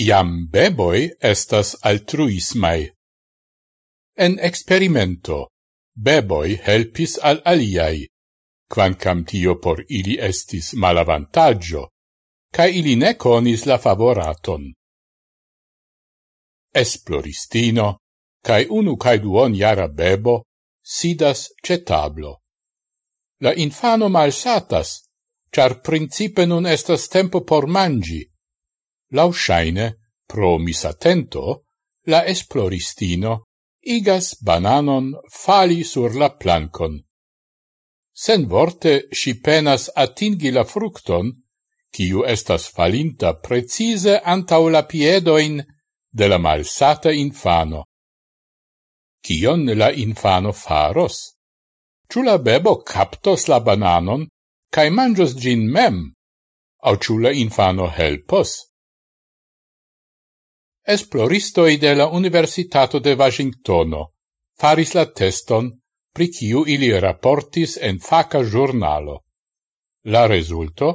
Iam beboi estas altruismai. En experimento, beboi helpis al aliai, quancam tio por ili estis malavantaggio, ca ili ne conis la favoraton. Esploristino, cae unu cae duon jara bebo, sidas ce tablo. La infano malsatas, char principe nun estas tempo por mangi, lauschaine pro misatento, la esploristino igas bananon fali sur la plancon. Sen vorte si penas atingi la fructon, kiu estas falinta precise antau la piedoin de la malsata infano. Kion la infano faros? Ciu la bebo captos la bananon, cae mangios gin mem? Au ciu la infano helpos? esploristoi de la Universitato de Washingtono faris la teston pri kiu ili raportis en faca giornalo. La resulto?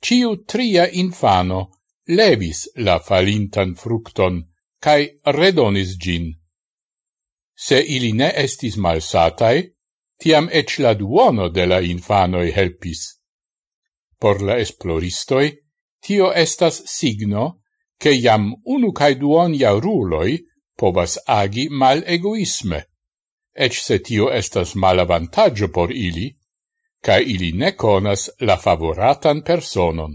Ciu tria infano levis la falintan fructon cae redonis gin. Se ili ne estis malsatai, tiam ec la duono de la infanoi helpis. Por la esploristoi, tio estas signo che iam unu cae duon jauruloi povas agi mal egoisme, ec se tio estas malavantaggio por ili, ca ili ne conas la favoratan personon.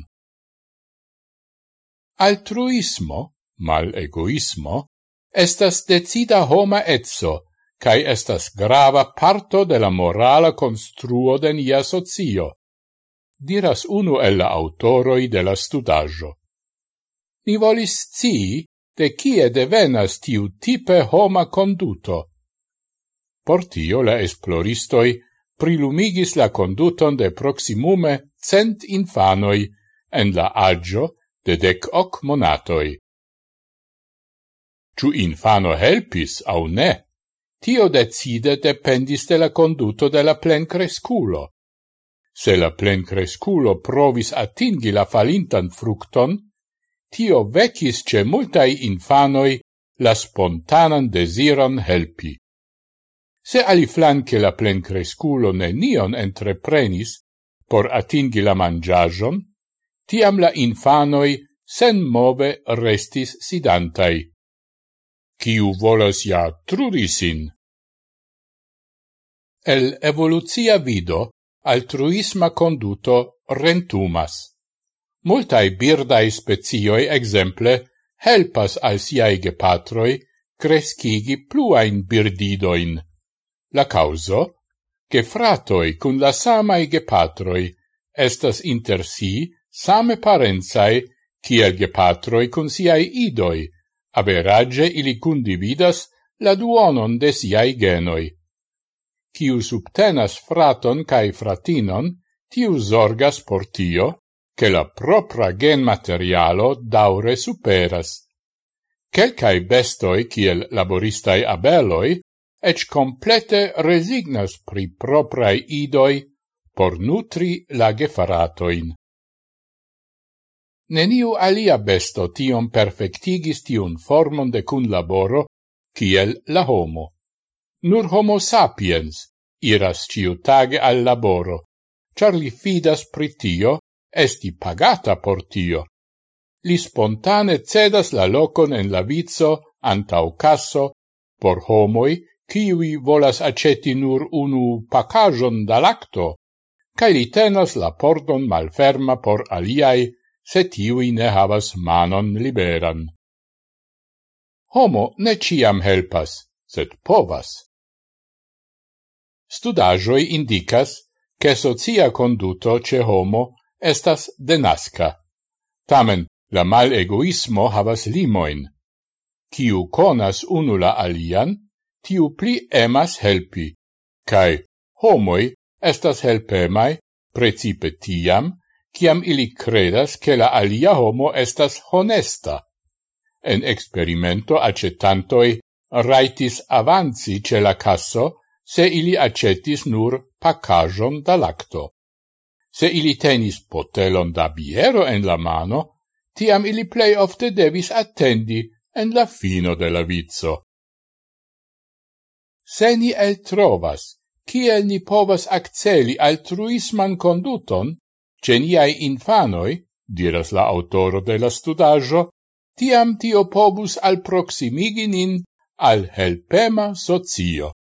Altruismo, mal egoismo, estas decida homa etso, cae estas grava parto de la morala construo de nia socio, diras unu el la autoroi de la studaggio. Ni volis scii de cie devenas tiu tipe homa conduto. Por tio la esploristoi prilumigis la conduton de proximume cent infanoi en la agio de dec hoc monatoi. Ciu infano helpis au ne, tio decide dependis de la conduto de la plencresculo. Se la plencresculo provis atingi la falintan fructon, Tio vecis ce multai infanoi la spontanan desiron helpi. Se aliflanque la plencresculo nenion entreprenis por atingi la mangiagion, tiam la infanoi sen move restis sidantai. Ciu volas ja trudisin? El evoluzia vido altruisma conduto rentumas. Multae birdae spezioi exemple helpas al siae gepatroi crescigi pluain birdidoin. La causo? Che fratoi cun la samae gepatroi estas inter si same parenzae ciel gepatroi cun siae idoi, average ili condividas la duonon de siae genoi. Ciu subtenas fraton cae fratinon, tiu zorgas por tio, che la propra gen materialo daure superas. Quelcae bestoi, kiel laboristai abeloi, ec complete resignas pri proprae idoi por nutri la gefaratoin. Neniu alia besto tion perfectigis tion formon de cun laboro kiel la homo. Nur homo sapiens iras ciutage al laboro, char li fidas pritio esti pagata por tio. Li spontane cedas la locon en la vizo antau casso por homoi kiwi volas aceti nur unu pacajon da lacto, cae li tenas la pordon malferma por aliai, se tiui ne havas manon liberan. Homo ne ciam helpas, sed povas. Studajoi indicas che socia conduto ce homo estas denasca. Tamen, la mal egoismo havas limoin. Kiu conas unu la alian, tiu pli emas helpi, cae homoi estas helpemai, precipe tiam, ciam ili credas che la alia homo estas honesta. En experimento acetantoi raitis avanzi ce la casso se ili acetis nur pacajon da lacto. Se ili tenis potelon da biero en la mano, tiam ili plei ofte devis attendi en la fino de la vizzo. Se ni el trovas, kiel ni povas acceli altruisman conduton, ce niai infanoi, diras la autoro de la studaggio, tiam tio pobus al proximiginin al helpema socio.